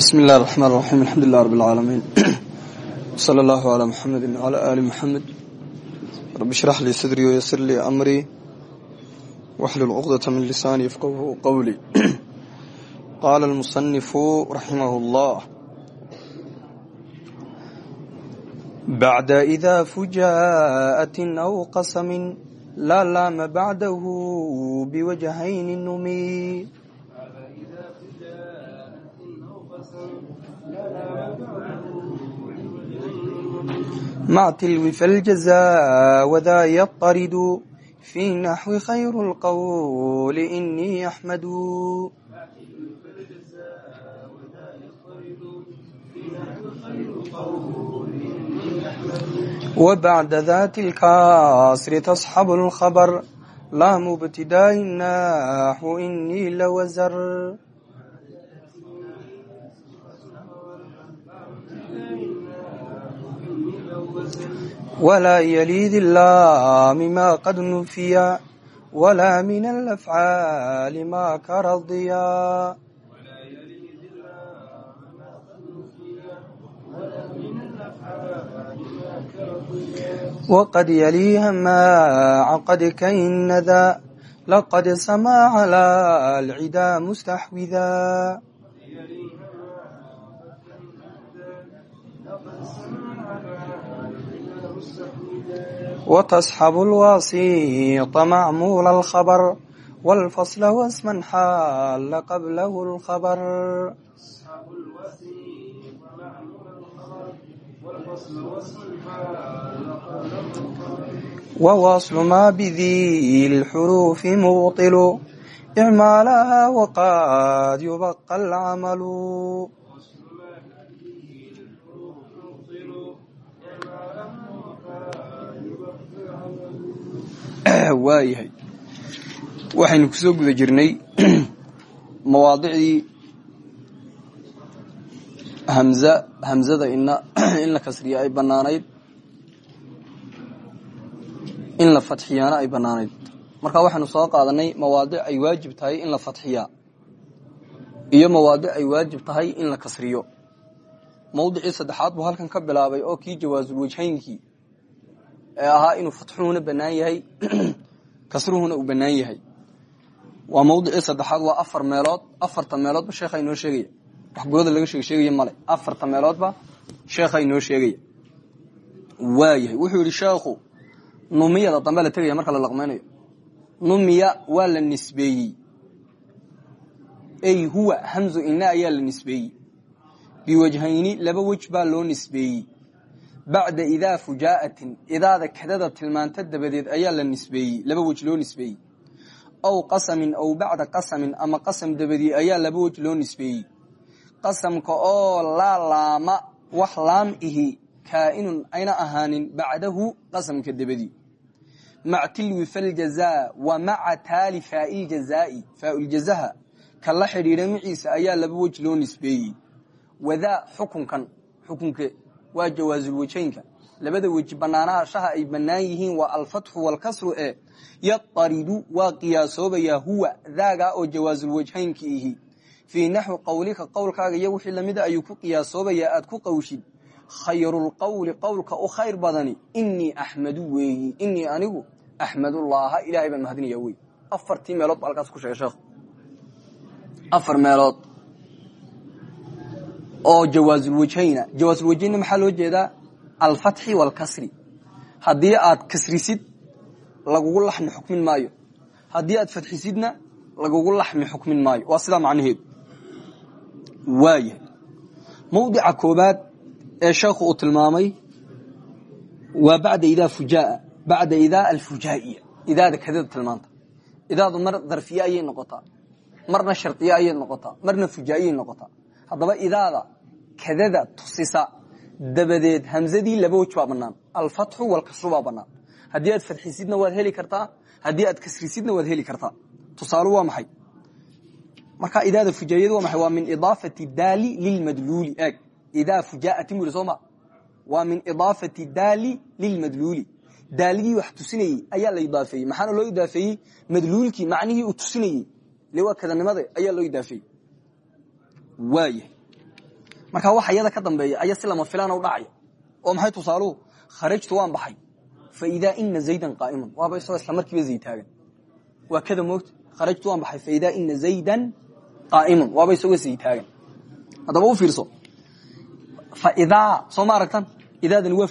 bismi illahi raxmaan raxiim alxamdulilah rab alcaalamiin wsala allahu calaa muxamedi wcala aali muxamed rabi shrax lii sadrii wayasir lii amrii waxlul cuqdata min lisaani yafqahu qowlii qaala almusanifu raximahu allah bacda idaa fujaatin aw qasamin laa laama bacdahu biwajhayni numi. مع تلو فالجزاء وذا يطرد في نحو خير القول إني أحمد وبعد ذات الكاسر تصحب الخبر لا مبتداء النحو إني لوزر ولا يلي ذي اللام ما قد نفيا ولا من الأفعال ما كرضيا وقد يليها ما عقد كين ذا لقد سما على العدا مستحوذا وتصحب الواسيط معمول الخبر والفصل واسما حال قبله الخبر وواصل ما بذي الحروف مبطل إعمالها وقد يبقى العمل waayahay waxaynu ku soo guda jirnay mawaadicdii hamza hamzada ina in la kasriya ay banaanayd in la fatxiyaana ay banaanayd marka waxaynu soo qaadanay mawaadic ay waajib tahay in la fatxiyaa. Iyo mawaadic ay waajib tahay in la kasriyo. Mawdicii saddexaad buu halkan ka bilaabay oo kii jawaasulwajhaynkii ee ahaa inuu fatxuhuna banaan yahay kasruhuna uu banaan yahay. Waa mawdicii saddexaad waa afar meelood afarta meeloodba sheekha inoo sheegaya. Wax gooda laga sheeg sheegaya male afarta meeloodba sheekha inoo sheegaya. Waayahay wuxuu yidhi sheekhu numiyada dambe la tegaya marka la laqmaynayo. Numiya waa la nisbeeyey. Ey huwa hamzu ina ayaa la nisbeeyey. Biwajhayni laba wej baa loo nisbeeyey bacda idaa fujaatin idaada kadada tilmaanta dabadeed ayaa la nisbeeyey laba wej loo nisbeeyey. Aw qasamin aw bacda qasamin ama qasam dabadii ayaa laba wej loo nisbeeyey. Qasamka oo laa laama wax laam ihi kaa'inun ayna ahaanin bacdahu qasamka dabadii mac tilwi faljazaa wa maca taali faa'il jazaa'i faailjazaha ka la xidhiidha maciisa ayaa laba wej loo nisbeeyey. Wadaa xukunkan xukunke waa jawaasulwajaynka labada weji banaanaha shaha ay banaan yihiin waa alfatxu walkasru ee yataridu waa qiyaasoobayaa huwa daagaa oo jawaasulwajhaynka ihi. Fii naxwi qowlika qowlkaaga iyo wixii lamida ayuu ku qiyaasoobayaa aad ku qawshid. Khayrulqowli qowlka u khayr badani inii axmadu weeyi inii anigu axmadullaaha ilahay baan mahadinaya wey afartii meelood ba halkaas ku sheegay sheekhu afar meelood oo jawaasulwajhayna jawaasulwajhaynna maxaa loo jeedaa? Alfatxi walkasri. Haddii aad kasrisid lagugu laxmi xukmin maayo. Haddii aad fatxisidna lagugu laxmi xukmin maayo. Waa sidaa macnaheedu. Waayahay mawdica koobaad ee sheekhu uu tilmaamay waa bacda idaa fujaa bacda idaa alfujaa'iya. Idaada kadada tilmaanta. Idaadu mar darfiye ayay noqotaa marna shardiye ayay noqotaa marna fujaa'iyay noqotaa haddaba idaada kadada tusisa dabadeed hamzadii laba wej baa banaan alfatxu walkasru baa banaan haddii aad fadxisidna waad heli kartaa haddii aad kasrisidna waad heli kartaa. Tusaalu waa maxay? Marka idaada fujaayadu waa maxay? Waa min idaafati daali lilmadluuli. Eeg idaa fujaatin bu yidhi soo ma? Waa min idaafati daali lilmadluuli. Wax tusinayey ayaa la idaafeeyey. Maxaana loo idaafeeyey? Madluulkii macnihii uu tusinayey. Le waa ayaa loo idaafeeyey waaya markaa waxa iyada ka dambeeya ayaa si lama filaan u dhacaya oo maxay tusaaluhu kharajtu waan baxay. Fa idaa ina zaydan qaa'iman waaba isagoo isla markiiba zayd taagan. Waa kada moogta kharajtu waan baxay fa idaa ina zaydan qaa'iman waaba isagoo zayd taagan. Haddaba u fiirso fa idaa soo ma aragtan idaadani waa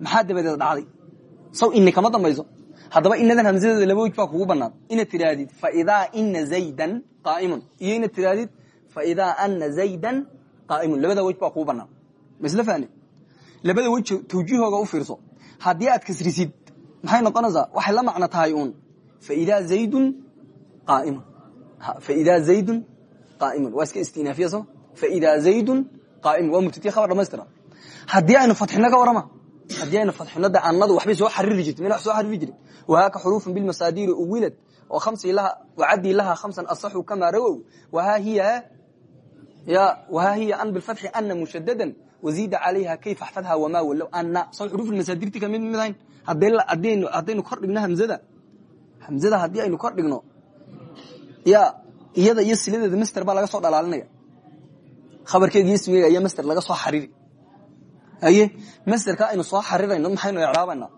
maxaa dabadeed dhacday? Saw ini kama dambayso. Haddaba inadan hamsadeeda laba wej kugu banaan inaad tidhaahdid faidaa ina zaydan qaaimun iyo inaad tidhaahdid faidaa ana zaydan qaaimun labada wej baa kugu banaan masl fahne labada wej tawjiihooga u fiirso haddii aad kasrisid maxay noqonaysaa waxay la macno tahay uun faidaa zaydun qaaimun faidaa zaydun qaaimun waa iska istinaafiya soo faidaa zaydun qaaimun waa mubtadiya khabar dhamaystira haddii aynu fatxino ka warama haddii aynu fatxino de annadu waxbay soo xariri jirta mina wax soo xariri jirin wahaaka xuruufun bilmasaadiri uwilad oo khamsi laha wacadii laha khamsan asaxu kamaa rawow wahaa hiya ya wahaa hiya an bilfatxi ana mushadadan waziida calayha kayfa xfadha wamaa walow ana soo xuruufulmasaadirti ka mid mid ahayn haddaynu kor dhigno hamzada hamzada haddii aynu kor dhigno ya iyada iyo siladeeda master baa laga soo dhalaalinaya khabarkeeda iyo ismigeega ayaa master laga soo xariri haye masterka aynu soo xarirayno maxaynu icraabana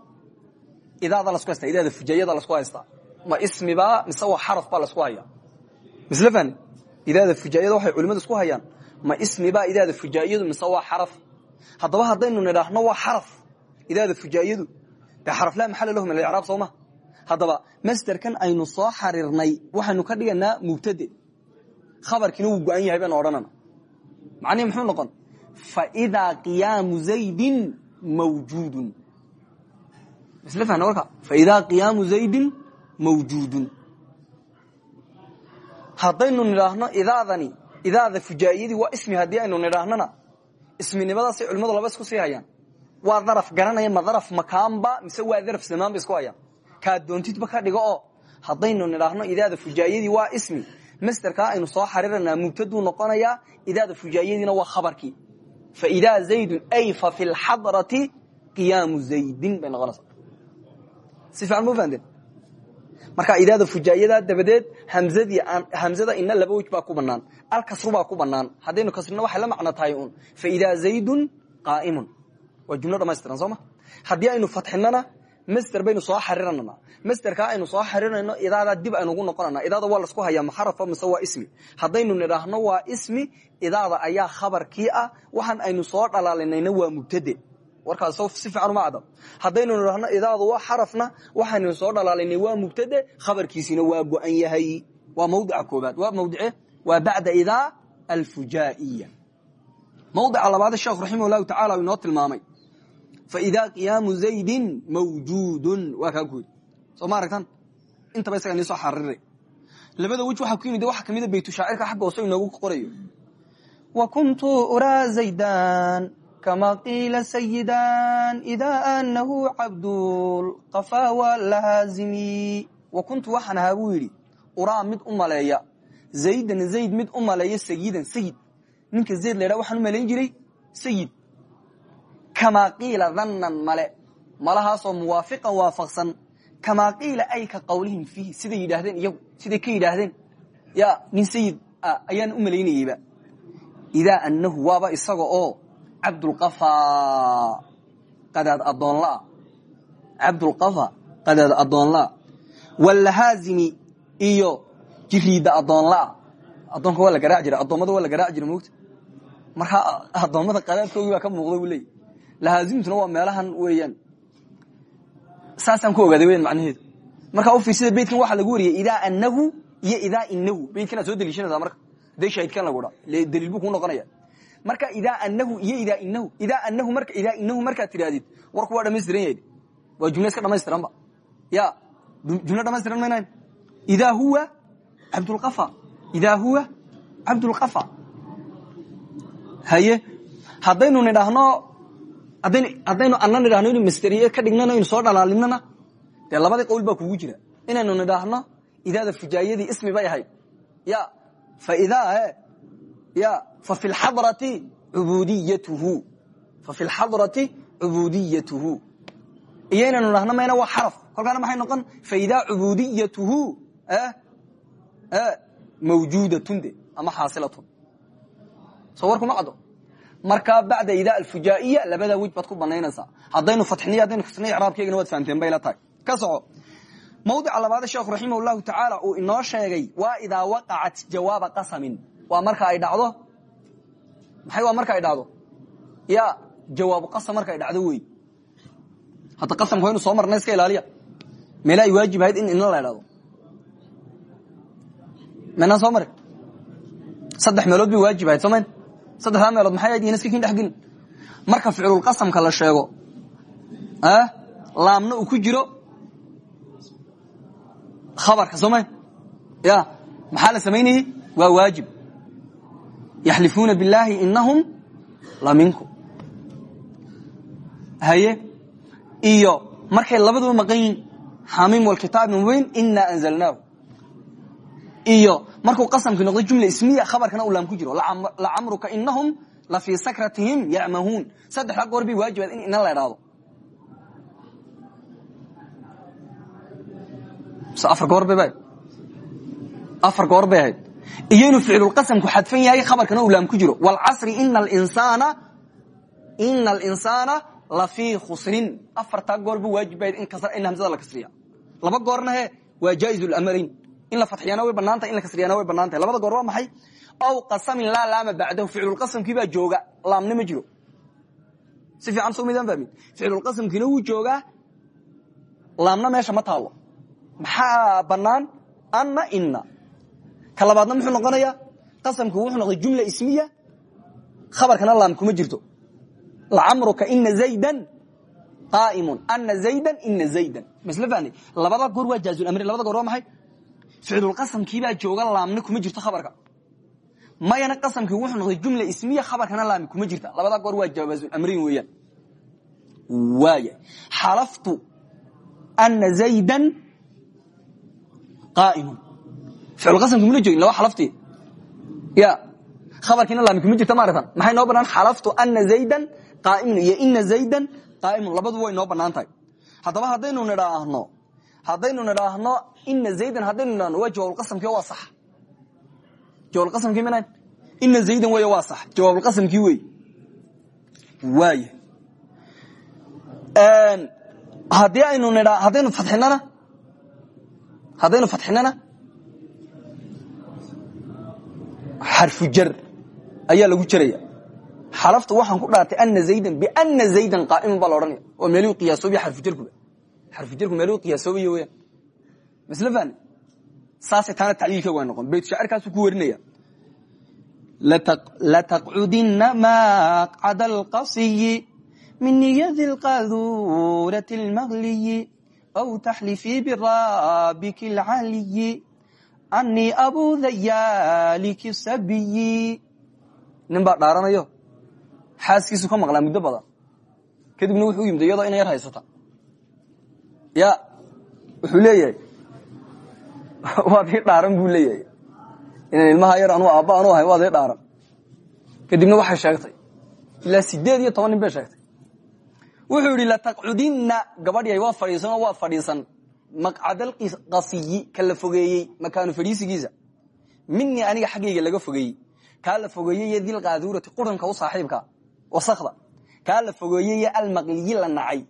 idaada lasku haysta idaada fujaayada lasku haystaa ma ismibaa mise waa xaraf baa lasku haya misle fahni idaada fujaayada waxay culimadu isku hayaan ma ismibaa idaada fujaayadu mise waa xaraf haddaba haddaynu nidhaahno waa xaraf idaada fujaayadu dee xaraf laa maxala lahu min alicraab soo ma haddaba masterkan aynu soo xarirnay waxaynu ka dhiganaa mubtade khabarkiina wuu go-an yahay baynu odhanana macnihi muxuu noqon faidaa qiyaamu zaydin mawjuudun isla fahna warka faidaa qiyaamu zaydin mawjuudun haddaynu nidhaahno idaadani idaada fujaa'iyadii waa ismi haddii aynu nidhaahnona isminimadaasay culimmadu laba isku sii hayaan. Waa daraf garanaya ma daraf makaanba mise waa daraf zamaan ba isku hayaan. Kaa doontidba ka dhigo oo haddaynu nidhaahno idaada fujaa'iyadii waa ismi masterkaa aynu soo xariranaa mubtaduu noqonayaa idaada fujaa'iyadiina waa khabarkii. Faidaa zaydun ay fa fi lxadrati zaydin bay noqonaysaa. Si fiican marka idaada fujaayada dabadeed hamzada ina laba wej baa ku banaan alkasru baa ku banaan. Haddaynu kasrino waxay la macno tahay uun. Faidaa zaydun qaa'imun. Waa jumlo dhamaystiran soo ma? Haddii aynu fatxinana master baynu soo xariranana. Masterkaa aynu soo xarinayno idaada dib aynugu noqonana. Idaada waa lasku hayaa maxarafa mise waa ismi. Haddaynu nidhaahno waa ismi idaada ayaa khabarkii ah waxaan aynu soo dhalaalinayna waa mubtade warkaas si fiican uma cadab haddaynu nidhaahno idaadu waa xarafna waxaynu soo dhalaalinay waa mubtade khabarkiisina waa go-an yahay. Waa mawdica koobaad. Waa mawdice waa bacda idaa alfujaa'iya. Mawdica labaad sheekhu raximah llahu tacala inoo tilmaamay. Faidaa qiyaamu zaydin mawjuudun. Waa kaa guuri soo ma aragtan intaba isaga nii soo xariray. Labada wej waxaa ku yimid waxaa kamida baytushaacirka xagga hoose inoogu qorayo. Wa kuntu uraa zaydan kama qiila sayidan idaa anahu cabdulqafaawa lahaazimi wa kuntu waxaan ahaa buu yidhi uraa mid u maleeya zaydan zayd mid u maleeya sayidan sayid ninka zayd la waxaan u malayn jiray sayid kamaa qiila dhannan male malahaasoo muwaafiqan waafaqsan kamaa qiila ay ka qawlihim fiihi siday yidhaahdeen iyagu siday ka yidhaahdeen ya nin sayid ayaan u malaynayeyba idaa anahu waaba isaga oo cabdulqafa qadaad adoonlaa cabdulqafa qadaad adoonlaa wallahaazimi iyo jiriidda adoonlaa addoonka waa la garaac jira addoommada waa la garaac jira mogta markaa addoommada qadaadkoogii ka muuqda buu leeyay lahaazimtuna waa meelahan weeyaan. Saasaan ku ogaaday weyan macnaheedu. Markaa u fiirsada beytkan waxaa lagu wariyay idaa anahu iyo idaa inahu beytkanaad soo deliishanaysaa marka. Dee shaahidkan lagu dhaa daliil buu kuu marka idaa anahu iyo idaa inahu idaa anahu marka idaa inahu markaad tidhahdid warku waa dhamaystiran yahay. Waa jumla iska dhamaystiranba ya jumla dhamaystiran maynayn idaa huwa cabdulqafa idaa huwa cabdulqafa haye haddaynu nidhaahno haddaynu anna nidhahno inu masteriye ka dhignano inu soo dhalaalinana dee labadii qowl baa kugu jira. Inaynu nidhaahno idaada fujaayadii ismi bay ahayd. Ya faidaa ya fa fi lxadrati ubudiyatuhu fa fi lxadrati cubudiyatuhu iyo inaynu nidhahno mayna waa xaraf kolkaana maxay noqon faidaa cubudiyatuhu mawjuudatun de ama xaasilatun soo warkuma caddo markaa bacda idaa alfujaiya labada wej baad ku banaynaysaa haddaynu fatxiniy haddaynu kasniy icraabkeygana waad fahamteen bay la tahay ka soco mawdica labaad sheekhu raximah llahu tacaala uu sheegay waa idaa waqacat jawaaba qasamin waa marka ay dhacdo? Maxay waa marka ay dhacdo? Ya jawaabu qasam marka ay dhacdo wey hadda qasamka waynu soo marnay iska ilaaliya. Meela ay waajib ahayd in ina la idhahdo menaan soo mari. Saddex meelood bay waajib ahayd somayn saddexdaa meelood maxay ahayd iska kin dhexgelin marka ficlulqasamka la sheego laamna uu ku jiro khabarka somayn ya maxaa la samaynayey waa waajib yaxlifuuna biاllaahi inahum la minkum haye iyo markay labaduba maqan yihiin xamim wlkitaab mubiin ina anzalnaahu iyo markuu qasamkii noqday jumla ismiya khabarkana uu laam ku jiro lacamruka inahum la fii sakratihim yacmahuun saddexdaa goor bay waajibaad in ina la idhaado afar goor bay ahayd iyo inuu ficlulqasamku xadfan yahay khabarkana uu laam ku jiro. Wlcasri ina alinsaana lafii khusrin afartaa goorba waajibahayd in hamsada la kasriya laba goorna he waa jaa'iz in la fatxiyana way banaantahay in la kasriyana way bannaan tahay labada goor waa maxay? Aw qasamin laa laama bacdahu. Ficlulqasamkii baa jooga laamna ma jiro. Si fiican soo maydaan fahmin ficlulqasamkiina wuu joogaa laamna meesha ma taalo maxaa banaan anna inna ka labaadna muxuu noqonayaa? Qasamku wuxuu noqday jumla ismiya. Khabarkana laam kuma jirto. Lacamruka ina zaydan qaaimun. Ana zaydan ina zaydan. Masle fahni labada goor waa jaazulmrin labada goor waa maxay? Ficlulqasamkiibaa jooga laamna kuma jirto khabarka. Mayana qasamkii wuxuu noqday jumla ismiya khabarkana laami kuma jirta. Labada goor waa jawaazulamrin weeyaan. Waaya xalaftu ana zaydan qaaimun ficlulqasamki muna joogin laba xalaftii. Ya khabarkiina laami kuma jirta maaratan maxay noo banaan xalaftu ana zaydan qaaimun iyo ina zaydan qaaimun. Labaduba way noo bannaan tahay. Haddaba haddaynu nidhaahno haddaynu nidhaahno ina zaydan haddaynu nidhahno waa jawaabulqasamkii waa sax. Jawaabulqasamkii mina ina zaydan wey waa sax. Jawaabulqasamkii wey waaya haddii aynu nidha haddaynu fadxinana haddaynu fadxinana xarfu jar ayaa lagu jaraya. Xalaftu waxaan ku dhaartay ana zaydan biana zaydan qaaiman baa la odhanaya. Oo meeluu qiyaasoobaya xarfujarkuba xarfujarku meeluu qiyaasoobaya weyaan masle fahni saasay taana tacliilkeegu ay noqon. Bayt shaacirkaasuu ku warinaya. Lataqcudina maqcada alqasiyi min niyadi lqaduurati lmagliyi aw taxlifii biraabiki lcaliyi anii abu dayaaliki sabiyi. Nin dhaaranayo. Xaaskiisu ka maqlaa muddo badan. Kadibna wuxuu yimid iyadoo ina yar haysata. Ya wuxuu leeyahay. Waad dhaaran buu leeyahay. Inaan ilmaha yar anu aabba anu ahay waad ii dhaaran. Kadibna waxay sheegtay ilaa sideed iyo bay sheegtay. Wuxuu yihi lataqcudinna. Gabadhi waad fadhiisan oo waad fadhiisan maqcadalqasiyi ka la fogeeyey makaanu fadhiisigiisa minii aniga xaggayga laga fogeeyey. Kaa la fogeeyey dilqaaduurati quranka u saaxiibka wasakda kaa la fogeeyey almaqliyi la nacay.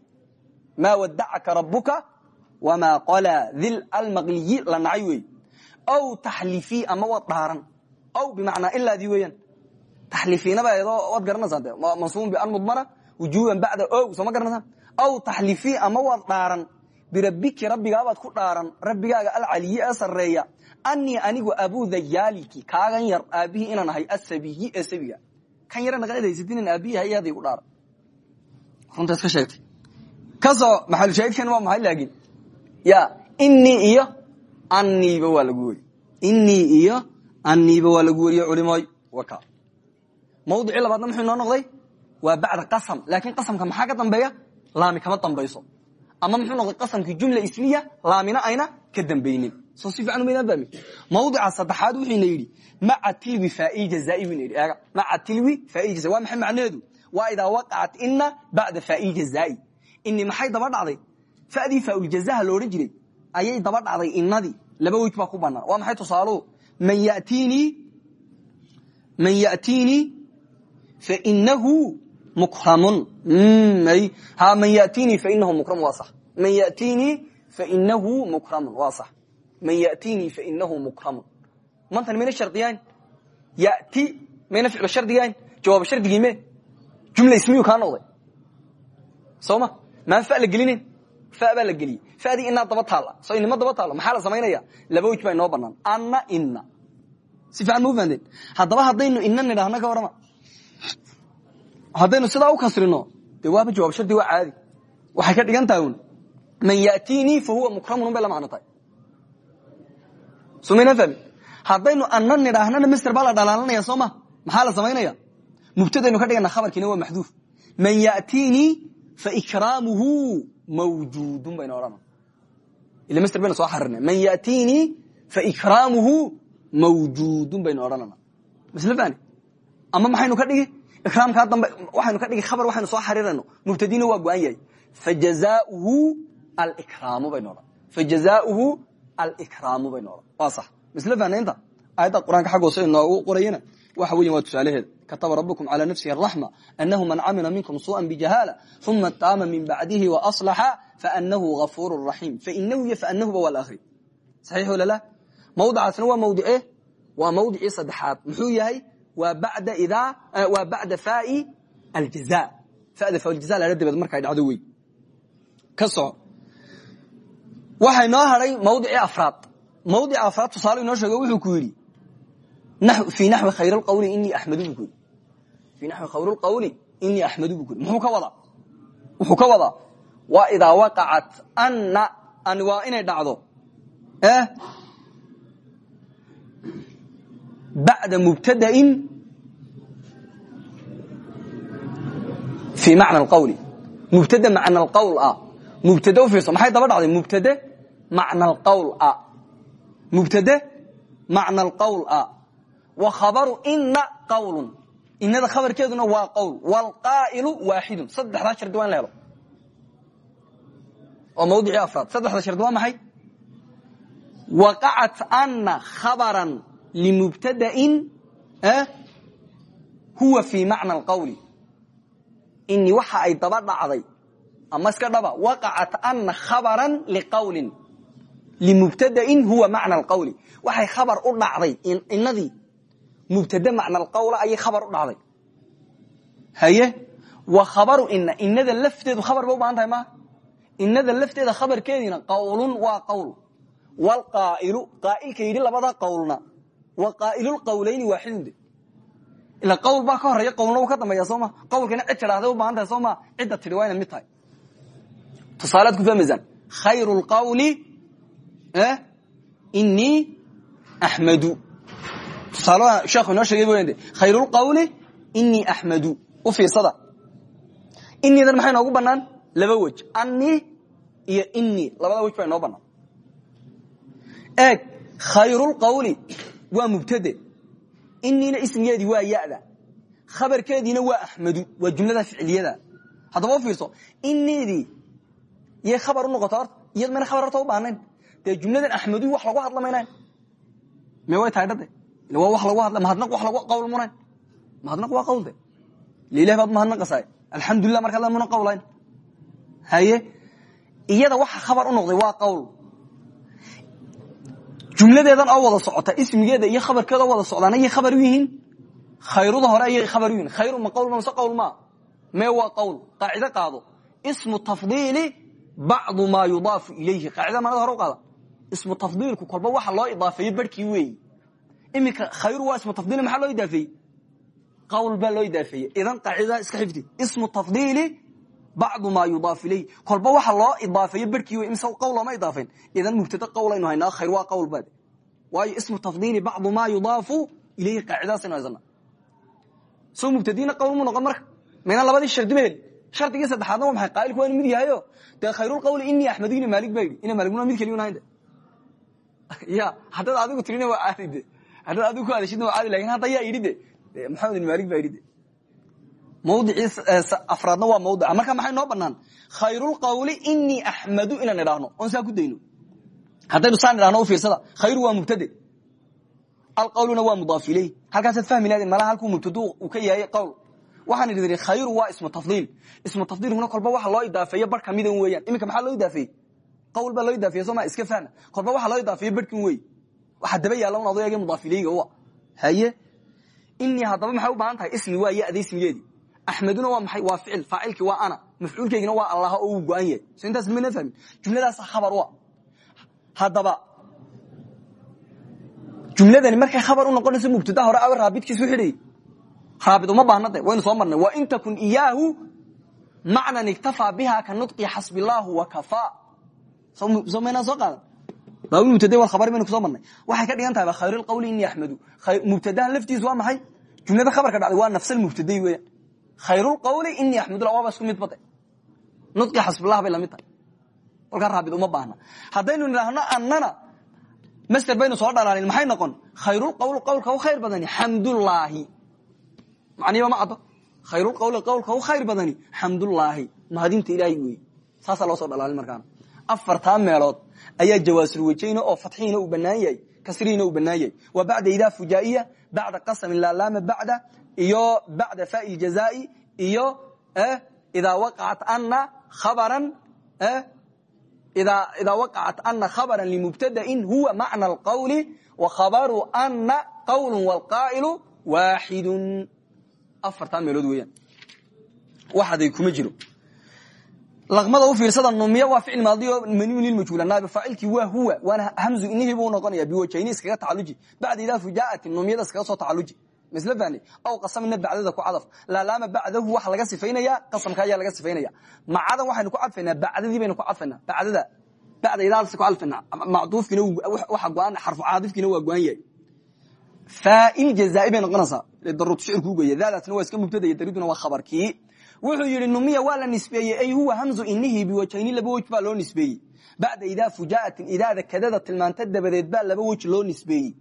Maa wadacaka rabuka wamaa qola dil almaqliyi la nacay wey. Aw taxlifii ama waad dhaaran. Aw bimacnaa ilaadii weeyaan. Taxlifiinaba eedoo waad garanaysaa mansuubun bian mudmara wujuban bacda o soo ma garanaysaan. Aw taxlifii ama dhaaran birabbiki rabbigaabaad ku dhaaran rabbigaaga alcaliyi ee sarreeya. Anii anigu abuu dayaaliki kaagan yar aabihii inaan ahay asabiyi ee sabiga. Kan yara naqaad haysati inaan aabihi ahay aday ku dhaaran runtaas ka sheegtay. Kasoo maxalushaahidkan waa maxay laakiin ya inii iyo aniiba waa lagu weri inii iyo aniiba waa lagu weriye culimooy. Waka. Mawdicii labaadna muxuu inoo noqday? Waa bacda qasam. Laakiin qasamka maxaa ka dambeeya? Laami kama dambayso ama muxuu noqday qasamkii jumla ismiya laamina ayna ka dambeynin soo si fiican umaydaan fahmi mawdica saddexaad wuxuuna yidhi maca tilwi faai jazaa'i buyna yidhi. Eega maca tilwi faai jazai waa maxay macnaheedu? Waa idaa waqacat ina bacda faai jazaa'i ini maxay daba dhacday? Fadii faauljazaha lo odhan jiray ayay daba dhacday inadii laba wej ku banaan waa maxay tusaaluhu man yatiinii fainahu mukramun. Ha man yatinii fainahu mukramun waa sax man yatinii fainahu mukramun waa sax man yatinii fainahu mukramun. Mantan mayna shardiyaan yati mayna ficlo shardigaan jawaab shardigiime jumla ismiyu kaa noqday. Soo ma maan fa la gelinin? Fa baa la geliyey fadii inaa daba taalla. Soo inima daba taalla. Maxaa la samaynaya laba wej baa inoo banaan anna ina si fiican ma u fahanteen? Haddaba haddaynu ina warrama haddaynu sidaa u kasrino dee waaba jawaab shardi waa caadi. Waxay ka dhigan tahay un man yatinii fa huwa mukramun un bay la macno tahay. So mayna fahmin haddaynu la dhalaalanaya soo ma? Maxaa la samaynaya? Mubtadaynu ka dhigana khabarkiina waa maxduuf. Man yatinii faikraamuhu mawjuudun bayna odhana ila master bayna soo xarirna man yatinii faikraamuhu mawjuudun baynu odhanana masle fahni ama maxaynu ka dhigi raamkaa dambe waxaynu ka dhigi khabar waxaynu soo xariirayno. Mubtadiina waa go-an yahay. Fajaauhu alraamu baynu odhan fajazaauhu alkraamu baynu odhan waa sax. Misle fahnaynta? Aayadda qur'aanka xaggoose inoogu qorayana waxa weyan waa tusaalaheeda kataba rabukum calaa nafsihi araxma anahu man camila minkum suuan bijahaala uma taama min bacdihi waaslaxa faanahu gafuuru raxiim fainahu iyo faanahuba waa la ahri saxiix walala mawdicaasna waa mawdice waa mawdicii saddexaad. Muxuu yahay? Waa bada wey. Ka soco waxay noo hadhay mawdicii afraad. Mawdica afraad tusaale inoo sheego wuxuu ku yidhi fi nawi khayr qawli inii amadu bu fi nawi khayr qawli inii axmadu bu ku yidhi. Muxuu ka wadaa? Wuxuu ka wadaa waa idaa waqacat anna ani waa inay dhacdo bacda mubtadain fi macna qawli mubtada macna qawl ah mubtade u fiirso. Maxay daba dhacday? Mubtade macna qawl ah mubtade macna alqawl ah wa khabaru ina qawlun. Inada khabarkeeduna waa qawl. Waalqaa'ilu waaxidun saddexdaa shardi waa in la helo. Oo mawdicii afraad. Saddexda shardi waa maxay? Waqacat ana khabaran limubtadain huwa fii macna alqawli ini waxa ay daba dhacday ama iska dhaba waqacat ana khabaran liqawlin limubtadain huwa macna alqawli waxay khabar u dhacday inadii mubtade macna alqawla ayay khabar u dhacday haye wa khabaru ina inada lafteedu khabar ba u baahan tahay maaha inada lafteeda khabarkeediina qawlun waa qawl wlqaa'ilu qaa'ilka yidhi labada qawlna wa qaa'ilulqawlayni waaxidun de ila qawl baa ka horreeya qawlna ka dambeeya soo ma? Qawlkana u baahan tahay soo ma? Cidda tidhi mid tahay. Tusaalaad ku fahmaysaan khayru lqawli inii axmadu tusaalaha sheekhu inoo sheegay bu de khayrulqawli inii axmadu u fiirsada. Iniidan maxay noogu banaan laba wej ani iyo inii labada wej baa inoo banaan eeg khayrulqawli waa mubtade. Iniina ismigeedii waa yada. Khabarkeediina waa axmadu waa jumlada ficliyada. Haddaba fiirso? Iniidii yay khabar u noqota horta iyad mayna khabar horta u baanayn dee jumladan axmadu wax lagu hadla maynayn me way tahay dhade waa wax lagu hadla mahadnaq wax lagu qawl munayn mahadnaq waa qawl de? Lilah baad mahadnaqasaay alxamdulilah markaad muna qawlayn. Haye iyada waxa khabar u noqday waa qawl jumladeedan oo wada socota ismigeeda iyo khabarkeeda wada socdaan ayay khabar u yihiin khayruda hore ayay khabar yihiin khayru ma qawl mase qawl maa qawl qaacido qaado ismu tafdiili bacdu maa yudaafu ilayhi qaacida manada hore qaada ismu tafdiilku kolba waxa loo idaafeeye barhkii weeyi iminka khayru waa ismu tafdiili maxaa loo idaafeeyey qawl baa loo idaafeeye idan qaacidada iska xifdi ismu tafdiili bacdu maa yudaaf ilayhi kolba waxa loo idaafeeye barhkii wey mise qawl looma idaafayn idan mubtada qawlaynu haynaa khayr waa qawl baade waayo ismu tafdiili bacdu maa yudaafu ilayhi qaacidadaasaynu haysana soo mubtadiina qawl mu noqon marka. Maynaan labadii shardi ma heli shardigii saddexaadna waa maxay? Qaa'ilku waa inu mid yahayo dee khayrulqawli inii axmadu ina maalig baa yidhi. Ina maaliguna mid keliya unahayn de ya haddaad adigu tirina waa caadi de. Haddaad adigu ku adashidna waa caadi laakiin hadda yaa yidhi de. Maxamed ibn maalig baa yidhi de mawdicii afraadna waa mawdica marka maxay noo banaan khayrulqawli inii axmadu inaan idhaahno oon saa ku dayno. Haddaynu saan idhahno u fiirsada. Khayru waa mubtade alqawluna waa mudaaf ileyh halkaasaad fahmi lahdeen malaha halkuu mubtado uu ka yahay qawl. Waxaan idhi khayru waa ismu tafdiil. Ismu tafdiilkuna kolba waxa loo idaafeeyo bar kamidan weeyaan. Iminka maxaa loo idaafeeyey? Qawl baa loo idaafeeye soo ma iska fahma. Kolba waxa loo idaafeeyo barhkin wey waxa daba yaalla un adayga mudaafileyga u haye inii haddaba maxay u baahan tahay? Ismi waa ya adeysmigeedii axmeduna waa maxay? Waa ficil. Faacilkii waa ana. Mafcuulkeygina waa allah oo uu go-an yahay. So intaas mana fahmin jumladaasa khabar u haddaba jumladani markay khabar u noqonayso mubtada hore aw raabidkiisu xidhay. Raabid uma baahna de waynu soo marnay. Wain takun iyaahu macnan iktafaa biha ka nudqi xasbi llaahu wakafaa soo maynaan soo qaadan? Baawi mubtada wal khabari baynu ku soo marnay. Waxay ka dhigan tahay khayr lqawli ini axmedu mubtadaha laftiisu waa maxay? Jumlada khabarka dhacday waa nafsal mubtaday weeyaan khayrulqawli inii axmedula waaba isku mid bade nudqi xasbillah bay la mid tahay. Raabid uma baahna. Haddaynu nidhaahno annana master baynu soo dhalaalin maxay noqon? Khayrulqawl qawlka u khayr badani xamdullaahi macnihiba ma caddo khayrulqawli qawlka u khayr badani xamdullaahi mahadinta ilaahay weeye saasaa loo soo dhalaalin markaana afartaa meelood ayaa jawaasulwejeyna oo fatxiina uu banaan yahay kasriina uu banaan yahay waa bacda idaa fujaa'iya bacda qasamin laalaama bacda iyo bacda faai jazaa'i iyo idaa waqacat ana khabaran idaa waqacat ana khabara limubtadain huwa macna alqawli wa khabaru ana qawlu wlqaa'ilu waaxidun afartaa meelood weeyaan. Waxaday kuma jiro. Laqmada u fiirsada numiya waa ficil maadiyo maniyun lilmajhuula naaibu faacilkii waa huwa waana hamzu inihii buu noqonaya biwajhayni iskaga tacaluji bacda idaa fujaa'ati numiyada iskaga soo tacaluji misle fahni aw qasamina bacdada ku cadaf laalaama bacdahu waxa laga sifaynaya qasamka ayaa laga sifaynaya. Macadan waxaynu ku cadfaynaa bacdadii baynu ku cadfaynaa bacdada bacda idaadasi ku cadfaynaa macduufkiina waxa go-an xarfu caadifkiina waa go-an yahay. Faa'il jazaa'i bay noqonaysaa daruut shicirku ugeeya daadaasna waa iska mubtadaya dariduna waa khabarkii. Wuxuu yidhi numiya waa la ay huwa hamzu inihi biwajhayni laba baa loo nisbeeyey bacda idaa fujaatin idaada kadada tilmaanta dabadeed baa laba wej loo nisbeeyey.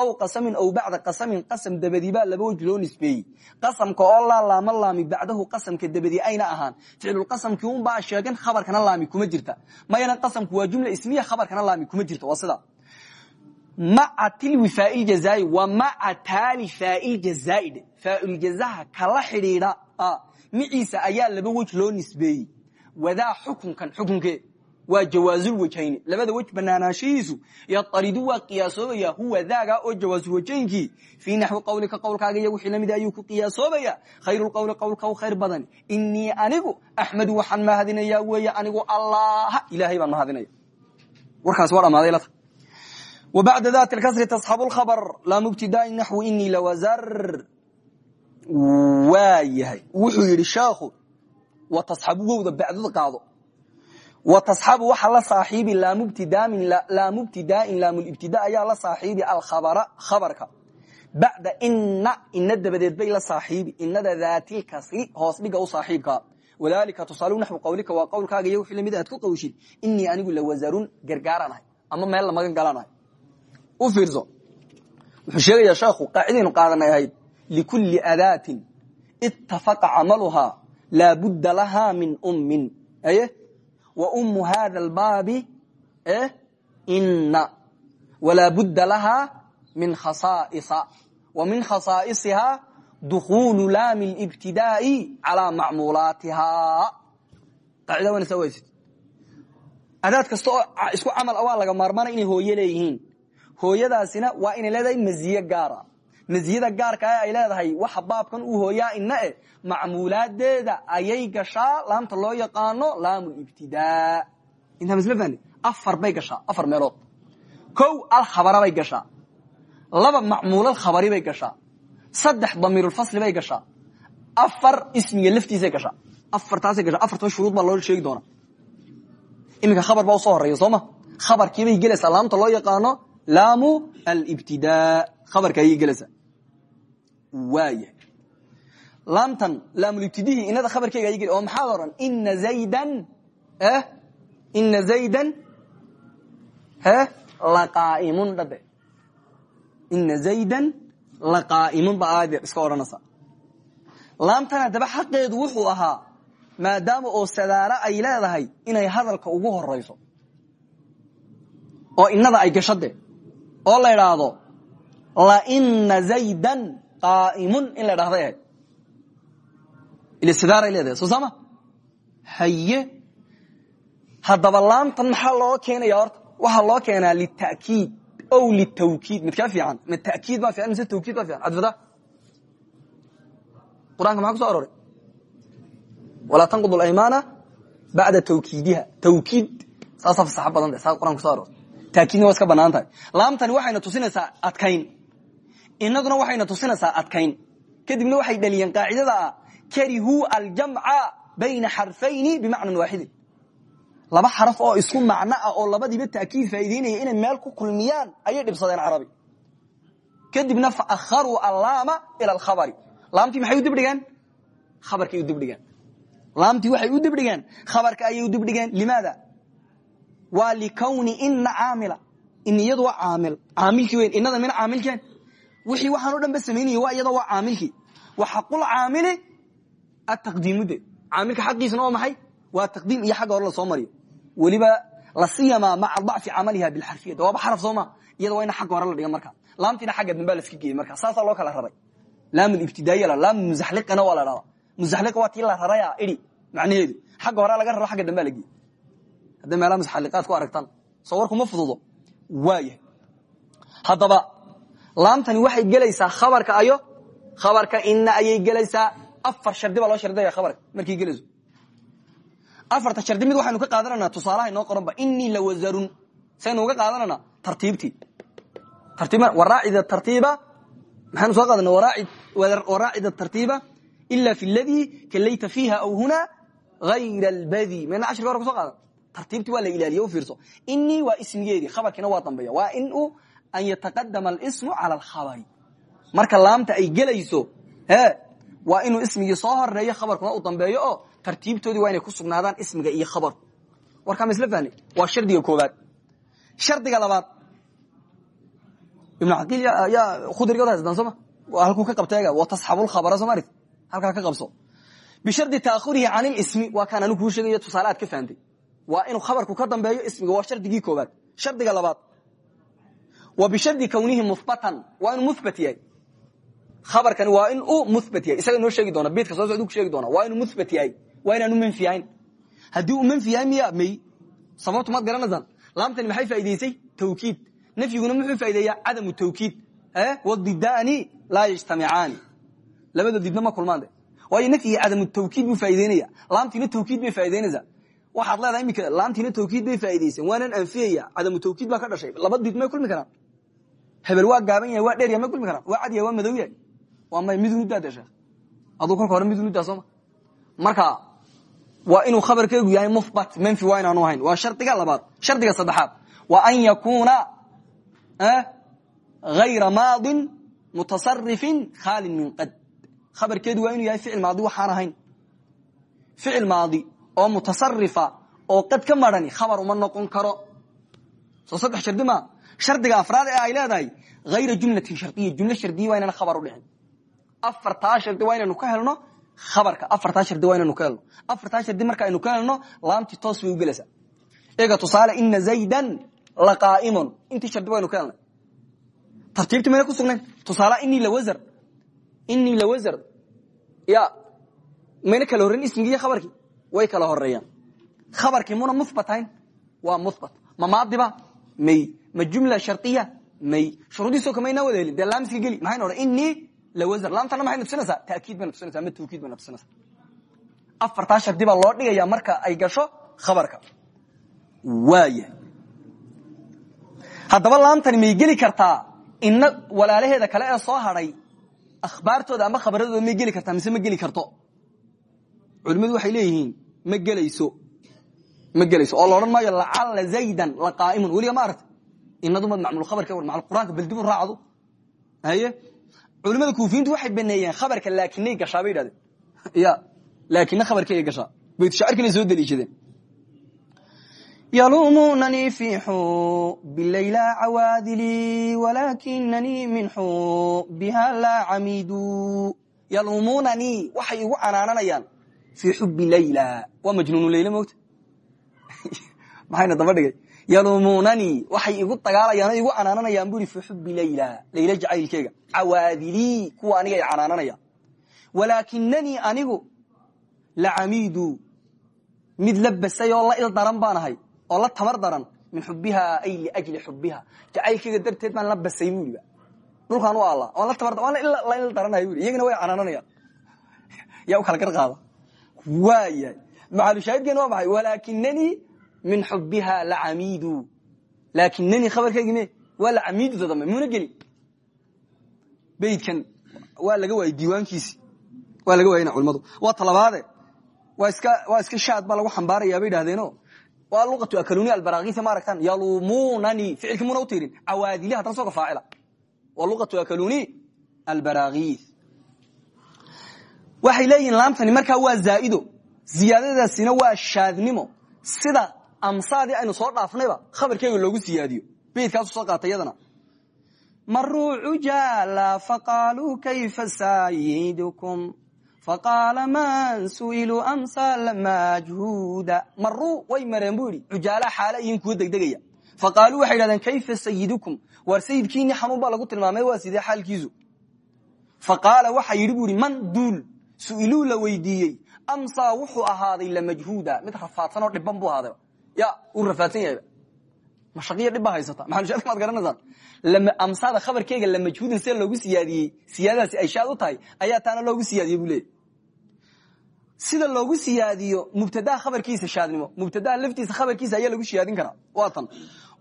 Aw qasamin aw bacda qasamin qasam dabadi baa laba wej loo nisbeeyey. Qasamka oo laa laama laami bacdahu qasamka dabadi ayna ahaan. Ficlulqasamkii unbaa sheegan khabarkana laami kuma jirta. Mayana qasamku waa jumla ismiya khabarkana laami kuma jirta waa sida. Maca tilwi faail jazaa'i wa maca taali faail jazaa'i. Faailjazaha kala xidhiidha miciisa ayaa laba wej loo nisbeeyey. Wadaa xukunkan xukunkee waa jawaazulwajhayni labada wej banaanaanshahiisu yaridu waa qiyaasoobaya huwa daaga oo jawaazulwajhaynkii fii naxwi qawlika qowlkaaga iyo wixii ah ayuu ku qiyaasoobaya khayruqowli qowlka u khayr badan inii anigu axmadu waxaan mahadinayaa weeye anigu allaha ilaahay baan mahadinaya. Warkaas waa dhammaadayt wbacda dat kasri tasxabu khabr laam ibtidaai naxwu inii lawazar waa yahay. Wuxuu yidhi sheekhu wa tasxabu wowda bacdada qaado wa tasxabu waxa la saaxiibi laamubtidaa'in laamulibtida ayaa la saaxiibi alkhabara khabarka. Bacda ina ina dabadeed bay la saaxiibi inada daatilkasri hoos dhiga u saaxiibkaa walaalika tusaale naxwi qawlika waa qowlkaaga iyo wixii la mid aad ku qawshid inii anigu lawasarun gargaaranahay ama meel lamagan galanahay u fiirso wuxuu sheegayaa sheekhu qaacidaynu qaadanay ahayd likuli adaatin ittafaqa camaluhaa laa budda lahaa min ummin. Aye wa ummu hada albaabi ina walaa budda lahaa min khasaa'isa wa min khasaa'isihaa dukuulu laami libtidaa'i calaa macmuulaatihaa qaacida wana sa waysid. Adaad kasta oo isku camal waa laga maarmaana inay hooye leeyihiin. Hooyadaasina waa inay leedahay maziye gaara maziyada gaarka ay leedahay waxa baabkan uu hooyaa ina e macmuulaadeeda ayay gashaa laamta loo yaqaano laamulibtidaa intaa masl fahni afar bay gashaa afar meelood. Kow alkhabara bay gashaa. Laba macmuulal khabari bay gashaa. Saddex damiirulfasli bay gashaa. Afar ismiga laftiisay gashaa. Afartaasay gashaa. Afartaba shuruud baa loo sheegi doona iminka khabar baa u soo horreeya soo ma? Khabarkiibay gelaysaa laamta loo yaqaano laamu alibtidaa khabarka ayay gelaysaa. Waaya laamtan laamulibtidihii inada khabarkeyga ay gel oo maxaad oran ina zaydan ina zaydan he laqaa'imun dhabe ina zaydan laqaa'imun ba aayad iska odhanaysa laamtan haddaba xaqeedu wuxuu ahaa maadaama oo sadaaro ay leedahay inay hadalka ugu horayso oo inada ay gashade oo la idhaahdo laina zaydan qaa'imun in la dhahday ahayd ilistidaaray leedahay soo saama? Haye. Haddaba laamtan maxaa loo keenaya horta? Waxaa loo keenaa litakiid o litawkiid. Midkaa fiican mid takiid baa fiican mise tawkiid baa fiican. Cabdifata qur'anka maxaa ku so aroray walaa tanqud aymana bacda tawkiidiha. Tawkiid saasaa fasaxo badan de saa quraan kuso aroor taakiidna waa iska bannaan tahay laamtani waxayna tusinaysaa adkayn inaguna waxayna tusinaysaa adkayn. Kadibna waxay dhaliyeen qaacidada ah karihuu bayna xarfayni bimacnan waaxidin laba xaraf oo isku macno ah oo labadiiba taakiid faa'ideynaya inay meel ku kulmiyaan ayay dhibsadeen carabi. Kadibna faakharuu allaama ila alkhabari. Laamtii maxay u dibdhigeen khabarkay u dibdhigeen laamtii waxay u dibdhigeen khabarka ayay u dibdhigeen limaada? Waa likawni ina caamila. In iyadu waa caamil. Weyn. Inada mina caamilkeen wixii waxaan o dhan ba samaynaya waa iyada waa caamilkii. Wa xaqul caamili ataqdiimude caamilka xaqiisana waa maxay? Waa taqdiim iyo xagga hore la soo mariyo. Weliba la siyamaa maca dacfi camaliha bilxarfiyada waaba xaraf sooma iyada waa ina xagga hore la dhiga markaa laamtiina xagga dambaa laska geeyey markaa saasaa loo kala raray laam ibtidaaiya laam muzaxliqana waa la dhahdaa muzaxliqa waa tii la raraya idhi macnaheedu. Xagga hore laga raro xagga dambaa la geeyey hadday meelaha musaxaliqaad ku aragtaan soo warkuma fududo. Waaya haddaba laamtani waxay gelaysaa khabarka ayo? Khabarka ina ayay gelaysaa. Afar shardi baa loo shardaya khabarka markay gelayso. Afarta shardi mid waxaynu ka qaadananaa tusaalaha inoo qoranba inii lawazarun saynu uga qaadananaa tartiibtii. Waraacida tartiiba. Maxaynu soo qaadana waraacida tartiiba. Ila fi ladii kalayta fiiha aw huna hayra albadi mayna cashirka hore kuso qaadan? Tartiibtii waa la ilaaliye u fiirso. Inii waa ismigeedii khabarkiina waa dambeeya. Waa in u an yataqadama alsmu cala alkhabari. Marka laamta ay gelayso he waa inuu ismigii soo horeeyo khabarkuna u dambeeyo oo tartiibtoodii waa inay ku sugnaadaan ismiga iyo khabarku warkaa ma isla fahne waa shardiga koobaad shardiga labaad. Ibnu caqiil yaa khudrigood haystaan sooma halkuu ka qabteega watasxabulkhabara soo marit halkaa ka qabso. Bishardi taahurihi can ilismi waa kaan anigu kuu sheegayo tusaale aad ka fahantay waa inuu khabarku ka dambeeyo ismiga waa shardigii koobaad shardiga labaad wa bishardi kwnihi muhbatan waa inuu muhbat yahay khabarkani waa in uu muhbat yahay isaga noo sheegi doona beedka soo socdu ku sheegi doona waa inuu muhbat yahay waa inaanu manfi yahayn haddii uu manfi yahay miya may. Sababtu maad garanaysaan. Laamtani maxay faa'idaysay tawkiid. Nafyiguna muxuu faa'ideeyaa cadamu tawkiid. Wadidaani laa yajtamicaani labada didna ma kulmaan de. Waayo nafyigi cadamu tawkiid buu faa'ideynaya laamtiina tawkiid bay faa'ideynaysaa waxaad leedahay iminka laamtiina tawkiid bay faa'idayseen waanan anfiyaya cadamu tawkiid baa ka dhashay. Laba may kulmi karaan hebel waa gaaban yahay waa dheer yahay may kulmi karaan. Waa cad yahay waa madow yahay. Waa may mid unudaa de sheekh aduu kolka hore mid unudaa sooma marka waa inuu khabarkeegu yahay muhbat manfi waa inaanu ahayn. Waa shardiga labaad shardiga saddexaad. Wa an yakuuna hayra maadin mutasarifin khaalin min qad. Khabarkeedu waa inuu yahay ficil maadi waxaan ahayn. Ficil maadi oo mutasarifa oo qad ka marani khabar uma noqon karo. Soo saddex shardi shardiga afraad ee ay leedahay hayra jumlatin shardiya jumlo shardiya waa inaan khabar u dhicin. Afartaa shardi waa inaynu ka helno khabarka. Afartaa shardi waa inaynu ka helno. Afartaa shardi marka aynu laamtii toos bay ega tusaale ina zaydan laqaa'imun intii shardi waynu ka helnay. Tartiibti mayna ku sugnayn? Tusaale inii lawazar inii lawazar ya mayna kala horreyn ismigii iyo khabarkii? Way muna muhbatayn waa muhbat ma maadiba may ma jumla shardiya may shuruudiisoo kamaynaa wada helin dee laamiska geli. Maxayna odhan inii lawazar laamtana maxay natusinaysaa taakiid bay natusinaysaa ama tawkiid bay natusinaysaa afartaa shardi baa loo dhigaya marka ay gasho khabarka. Waaya haddaba laamtani may geli kartaa ina walaalaheeda kale ee soo hadhay akhbaartooda ama khabaradooda may geli kartaa mise ma geli karto. Culimmadu waxay leeyihiin ma gelayso ma gelayso. Oo la odhan maayo lacalla zaydan laqaa'imun weliga ma inadumaad macmulkhabar ka war macl quraanka baldibu u raacdo. Haye? Culimada kuufiyiintu waxay baneeyeen khabarka laakinay gashaa bay yidhahdeen. Ya laakina khabarkay gashaa. Baytshaacirkina soo daliishadeen. Yalumunanii fiixu bilayla cawaadili walaakinanii minxu biha laa camidu yalumunanii waxay igu canaananayaan. Fii xubi layla waa majnuunu layla moogta maxayna daba dhigay? Yalumuunanii waxay igu dagaalayaan o igu canaananayaan buri fi layla layla jacaylkeyga cawaadilii kuwa aniga ay canaananayaan. Walaakinanii anigu lacamiidu mid la basay oo la il daran baan ahay oo la tamar daran min xubiha ay liajli xubiha jacaylkayga darteed baan la basay dhulkaan u alla oon la il daranahay bui iyagana way canaananayaan. Yaa u kala gar qaada maxalushaahidkeena waa maxay? Walaakinanii min xubiha lacamiidu laakinanii khabarkaygi me waa lacamiiduda dambe muna gelin. Beydkan waa laga waayey diiwaankiisi waa laga waayena culimadu waa talabaade waa iska waa iska shaad baa lagu xambaarayaa bay idhahdeeno waa luqatu akaluni albarakisi ma aragtaan yalumunani ficilki muna utirin cawaadili haddana soga faacila waa luqatu akaluni albarakis waxay leeyihiin laamtani markaa waa zaa'ido. Ziyaadadaasina waa shaadnimo. Sida amsaadii aynu soo dhaafnayba khabarkeyga loogu siyaadiyo. Beydkaasu soo qaata yadana maruu cujaala faqaaluu kayfa saayidukum? Faqaala man su'iluu amsala majhuuda. Maruu way mareen buu yidhi cujaala xaala iyin kuwa degdegaya. Faqaaluu waxay yidhahdeen kayfa sayidukum? Waar sayidkiinii xanuun baa lagu tilmaamay waa sidee xaalkiisu? Faqaala waxa yidhi bu ihi man duul su'iluu la weydiiyey. Amsaa wuxuu ahaaday lamajhuuda mid rafaadsan oo dhiban buu ahaaday ya uu rafaadsan yahayba mashaqiyo dhib baa haysata. Maxalushaadka maad garanaysaan? Amsaada khabarkeyga lamajhuudin see loogu siyaadiyey. Siyaadadaasi ay shaad u tahay ayaa taana loogu siyaadiyey buu sida loogu siyaadiyo mubtadaha khabarkiisa shaadnimo mubtadaha laftiisa khabarkiisa ayaa lagu siyaadin karaa. Waa tan.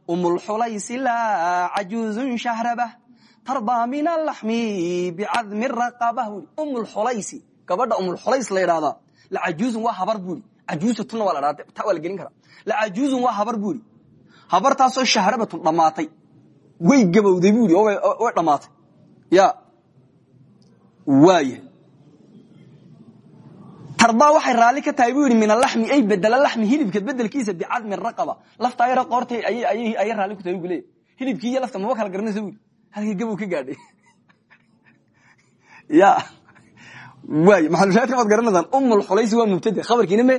Umulxulaysi laa cajuuzun shahrabah tardaa min alaxmi bicadmi raqabah bui umulxulaysi gabadha umulxulays la idhahdaa lacajuuzun waa habar buuri cajuusatuna waa la ta waa la gelin karaa lacajuuzun waa habar buuri. Habartaasoo shahrabatun dhammaatay way gabowday buuri oo way dhammaatay ya. Waaya tardaa waxay raalli ka tahay buu yidhi min alaxmi ay bedela laxmi hilibka bedelkiisa bicadmi raqaba. Laftaa yaro qoortay ayay raalli ku tahay bu leeyahy lafta maba kala garanaysa bui halkii gabow ka gaadhay. Ya waay maxalushaadka maad garanaysaan umulxulaysi waa mubtade khabarkiina me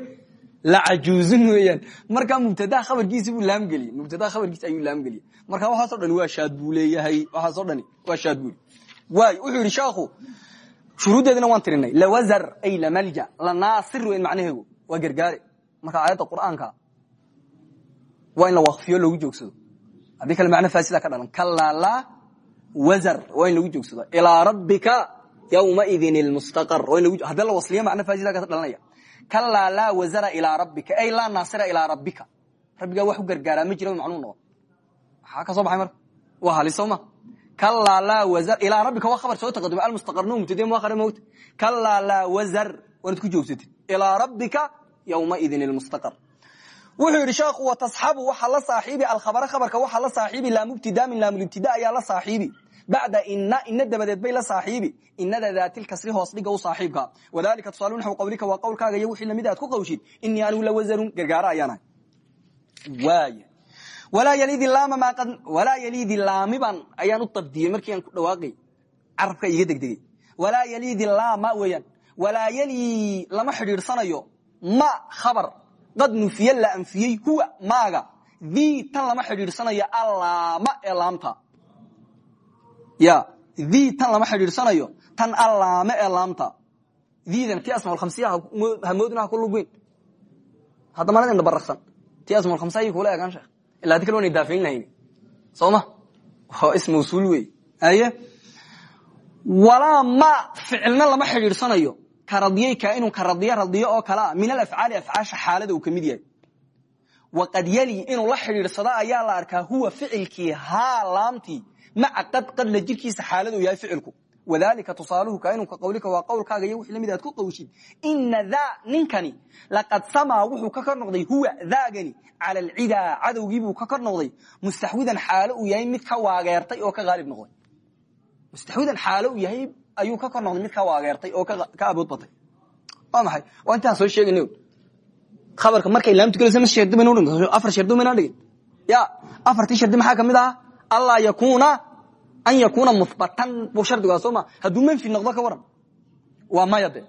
lacajuuzun weeyaan. Markaa mubtadaha khabarkiisi buu laamgeliyey mubtadaha khabarkiisi ayuu laamgeliyey marka waxaasoo dhani waa shaad buu leeyahay. Waxaasoo dhani waa shaad buu waay wuxuu yidhi sheekhu shuruuddeedina waan tirinay. Lawazar ay lamalja lanaasir weyn macnaheegu waa gargaare. Marka aayadda qur'aanka waa in la waqfiyo loogu joogsado. Haddii kale macno faasida ka dhalan kalaa laa wazar waa in lagu joogsado. Ilaa rabbika yawmaidin ilmustaqar haddii la wasliyo macno faasida ka dhalanaya kalaa laa wazara ilaa rabbika ay laa naasira ilaa rabbika rabbigaa wax u gargaaraa ma jira macnuu noqon maxaa ka soo baxay marka waa halisoma kalaa laa wazar ilaa rabbika waa khabar soo taqaduma almustaqarnu mubtadin muakhara mowt kalaa laa wazar waanad ku joogsatid ilaa rabbika yawmaidin ilmustaqar wuxuu yidhi sheekhu watasxabu waxaa la saaxiibi alkhabara khabarka waxaa la saaxiibi laamubtida min laamulibtida ayaa la saaxiibi bacda ina ina dabadeed bay la saaxiibi inada daatilkasri hoos dhiga u saaxiibka wadalika tusaalu naxw qawlika waa qowlkaaga iyo wixii la mid aad ku qawshid inii anigu lawazarun gargaaro ayaanahay waaya walaa yaliidi laamiban ayaan u dabdiyey markii aan ku dhawaaqay carabka iga degdegay walaa yaliidi laama weeyaan walaa yalii lama xidhiidhsanayo ma khabar qad nufiye la anfiyey huwa maaga dii tan lama xidhiidhsanayo allaama ee laamta ya dii tan lama xidhiidhsanayo tan allaame ee laamta. Diidan ti asmaalkhamsiya hamoodina ha ku lugweyn hadda manadin dabaraksan ti asmaalkhamsa ayay kula eegaan sheekh ila adi kale daafayn lahayn. Soo ma waa ism mawsuul wey aye walaa ma ficilna lama xidhiidhsanayo ka kaainun ka radiyo oo kalea min alafcaali afcaasha xaalada uu ka yahay. Waqad yali inuu la xidhiidhsado ayaa la arkaa huwa ficilkii haa laamtii maca qad qadla jirkiisa xaaladu yahay ficilku. Wadalika tusaaluhu kaainun ka qawlika waa qowlkaaga iyo wixii la mid aad ku qawshid ina daa ninkani laqad samaa wuxuu ka kor noqday huwa daagani cala alcidaa cadowgiibuu ka kor noqday. Mustaxwidan xaalo uu yahay mid ka waageertay oo ka haalib noqday. Mustaxwidan xaalo uu yahay ayuu ka kor noqday mid ka waageertay oo ka abood batay. Waa maxay? Waa intaan soo sheegana abarka markay laamtu gelaysa ma baynu dhigin? Afar shardi mayna dhigin? Ya afartii shardi maxaa ka mid ahaa allaa yakuna an yakuna muhbatan buu shardigaa soo ma hadduu manfi noqdo ka waran. Waa maya de.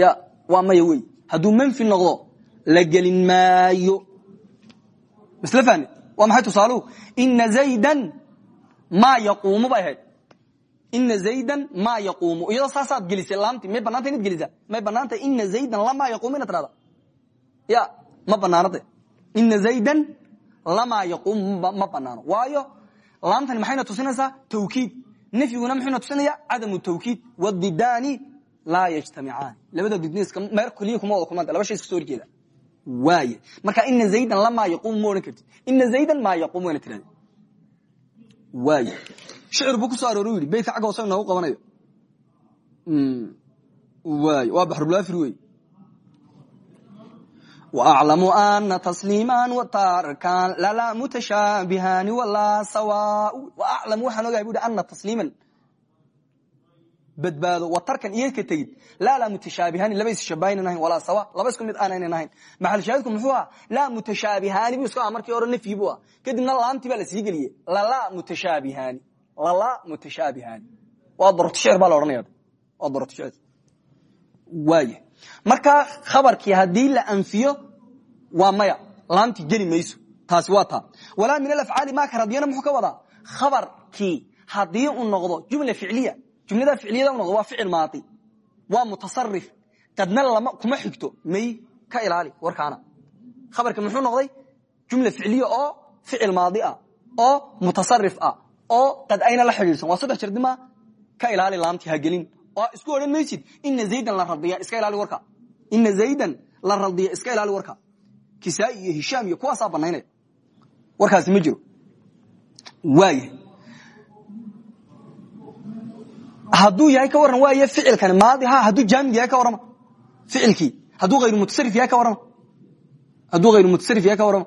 Ya waa maya wey hadduu manfi noqdo la gelin maayo. Misle fahne waa maxay tusaaluhu ina zaydan maa yaquumu bay ahayd. Ina zaydan ma yaquumu. Iyadoo saasaad gelisay laamti may banaanta inad gelisa. May banaanta ina zaydan lamaa yaquumu inad tirada ya ma banaanade ina zaydan lamaa yaquumu ma banaano. Waayo laamtani maxayna tusinaysaa? Tawkiid. Nafyiguna muxuuna tusinaya? Cadamu tawkiid. Wadidaani laa yajtamicaani. Labada didniska meer keliya kuma wada kulmanta laba shay iska soo horjeeda. Waaye marka ina zaydan lamaa yaquumu ma odhan kartid. Ina zaydan maa yaquumu wayna tirada waaye shicir buu ku soo aroor yidhi. Beytka agga hoose noogu qabanayo. Waay waa baxrulafir wey وأعلم أن تسليما وتاركا لا متشابهان ولا سواء وأعلم waxaan ogahay bui أna تسليما badbaado watarkan iyo ka tegid laa laa mutashaabihaani laba isshabahayn ahayn walaa sawa laba isku mid aanaynan ahayn maxal shaahidku muxuu aha laa mutashaabihaani bu iska aha markii hore nafyi bu ah kadibna laamtii baa la sii geliyey lalaa mutashaabihaani lalaa mutashaabihaani waa darotishecr baa la odhanaya waa darotishecr waaya markaa khabarkii haddii la anfiyo waa maya. Laamti geli mayso. Taasi waa taa. Walaa min alafcaali maaka radiyana muxuu ka wadaa? Khabarkii haddii uu noqdo jumla ficliya jumlada ficliyada u noqdo waa ficil maadi waa mutasarif qadna lama kuma xigto. May ka ilaali warkaana. Khabarki muxuu noqday jumla ficliya oo ficil maadi ah oo mutasarif ah oo qad ayna la xidhiidhsan. Waa saddex jardima ka ilaali laamti ha gelin oo isku odhan maysid ina zaydan la radiya iska ilaali warka. Ina zaydan la radiya iska ilaali warka. Kisaa iyo hishaam iyo kuwaasaa banaynaya warkaasi ma jiro. Waaya hadduu yahay ka warran waay ficilkani maadi ha hadduu jaamid yahay ka warrama. Ficilkii. Hadduu hayru mutasarif yahay ka warrama. Hadduu hayru mutasarif yahay ka warrama.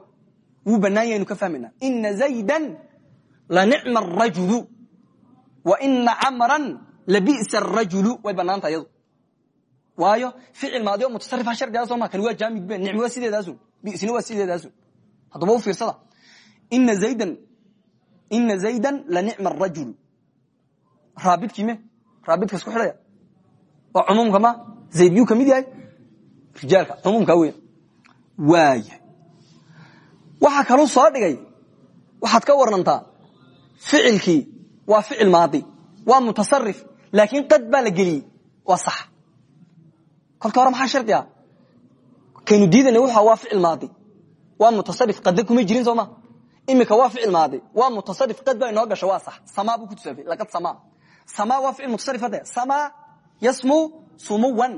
Wuu inu ka fahmayna ina zaydan la nicma arajulu wa ina camran labisa arajulu way banaanta iyadu waayo ficil maadi oo mutasarifa shardigaa soo ma kani waa jaamid be nicmi waa sideedaasun bisina waa sideedaasun haddaba u fiirsada ina zaydan ina zaydan la nicma arajulu raabidkii me raabidka isku xidhaya waa cumuumka ma zayd yuu ka mid yahay rijaalka cumuumka weya waaya waxaa kaluu soo dhigay waxaad ka warantaa ficilkii waa ficil maadi waa mutasarif laakiin qad baa la geliyey. Waa sax. Kolka hore maxaa shardi ah kaynu diidana wuxa waa ficil maadi. Waa mutasarif qadna kuma jirin soo ma? Imika waa ficil maadi. Waa mutasarif qad baa inoo gasho waa sax. Samaa buu ku tusaafay laqad samaa. Samaa waa ficil mutasarif hadde. Samaa yasmu sumuwan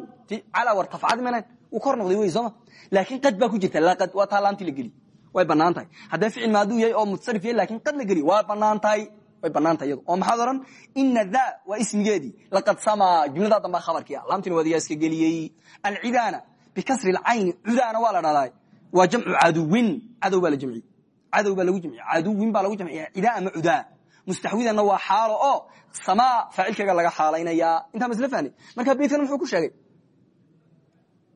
calaa wartafcad menen wuu kor noqday wey sooma laakiin qad baa ku jirta laqad waa taa laamtii la geliy way bannaan tahay haddee ficil maaduu yahay oo mutasarif yahay laakiin qad la geliy waa bannaan tahay way banaanta iyadu. Oo maxaad ohan ina da waa ismigeedii laqad samaa jumladaa dambaa khabarkii ah laamtina waadigaa iska geliyey. Alcidaana bikasri lcayni cudaana waa la dhahdaa waa jamcu caduwin cadow baa la jamciye cadow baa lagu jamciye caduwin baa lagu jamciya cidaa ama cudaa. Mustaxwidanna waa xaalo oo samaa faacilkeega laga xaalaynayaa. Intaa ma isla fahni marka beytkan muxuu ku sheegay?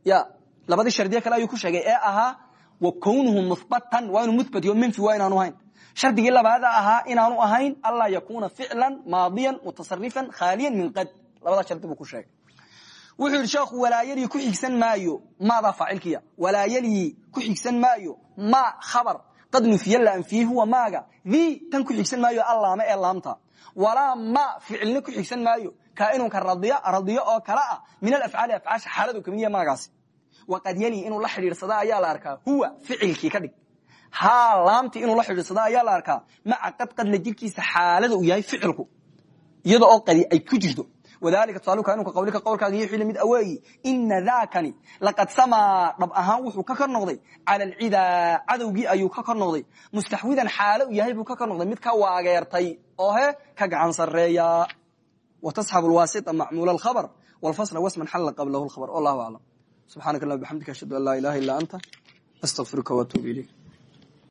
Ya labadii shardiye kale ayuu ku sheegay. Ee ahaa wa kownuhu muhbatan waa inuu muhbat yo menfi waa inaanu ahayn shardigii labaada ahaa inaanu ahayn anlaa yakuna ficla maadiyan mutasarifan khaaliyan min qad. Labada shardi buu ku sheegay. Wuxuu yidhi sheekhu walaayalii ku xigsan maayo maadaa faacilkiya? Walaayalii ku xigsan maayo ma khabar? Qad nufiya la anfiyey huwa maaga? Dii tan ku xigsan maayo allaama ee laamta? Walaa ma ficilna ku xigsan maayo? Kaainunka radiyo oo kale ah min alafcaali afcaasha xaaladu ka mid yaha maagaasi waqad yali inuu la xidhiidsada ayaa la arkaa huwa ficilkii ka dhig haa laamtii inuu la xidhiidsada ayaa la arkaa. Maca qad qadla jirkiisa xaalada uu yahay ficilku iyada oo qadi ay ku jirto. Wadalika tusaaluka inunka qawlika qowlkaaga iyo xili mid aweeyi ina daakani laqad samaa dhab ahaan wuxuu ka kor noqday. Cala alcidaa cadowgii ayuu ka kor noqday. Mustaxwidan xaalo u yahay buu ka kor noqday. Mid ka waageertay oo he ka gacan sareeya watasxabu lwaasita macmuula alkhabr walfasla wasman xalla qablahu lkhabr wallahu aclam subxaanaka allah bxamdika ashhadu an laa ilaha illa anta astaqfiruka watuub ilayk